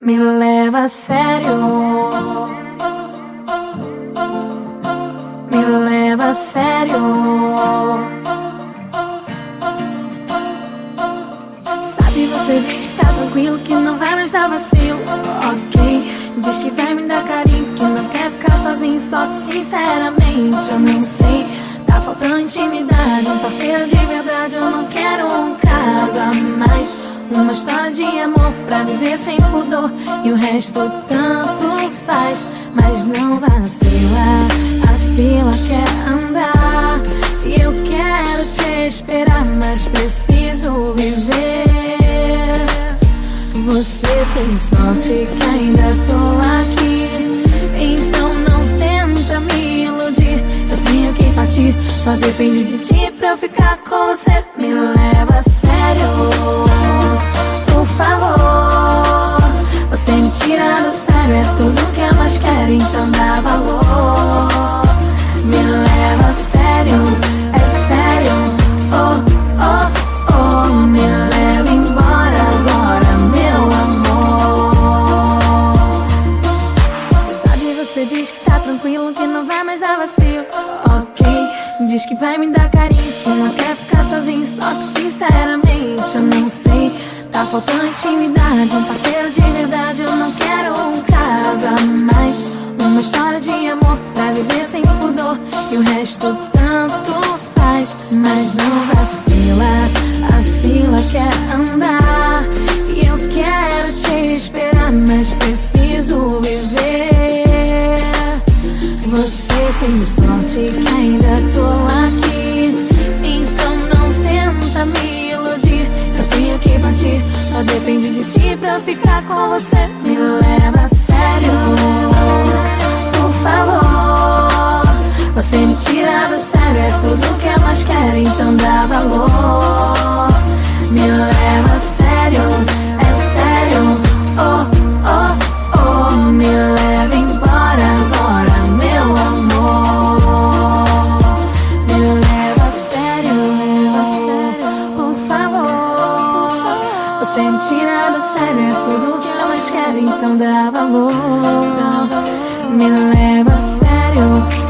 Me leva a sério. Me leva a sério. Sabe, você diz que tá tranquilo, que não vai mais dar vacilo. Ok, diz que vai me dar carinho, que não quer ficar sozinho. Só que sinceramente eu não sei. Tá faltando intimidade, um parceiro de verdade. Eu não quero um caso a mais. Uma história de amor pra viver sem pudor. E o resto tanto faz Mas não vacila. A fila quer andar. E eu quero te esperar Mas preciso viver. Você tem sorte que ainda tô aqui. Então não tenta me iludir. Eu tenho que partir. Só depende de ti pra eu ficar Ok, diz que vai me dar carinho, não quer ficar sozinho. Só que sinceramente eu não sei. Tá faltando intimidade, um parceiro de verdade. Eu não quero um caso a mais. Uma história de amor pra viver sem pudor E o resto tanto faz Mas não vacila A fila quer andar Tem sorte que ainda tô aqui. Então não tenta me iludir. Eu tenho que partir. Só depende de ti pra ficar com você. Me leva a sério. Você me tira do sério, é tudo que eu mais quero, então dá valor. Me leva a sério, é sério.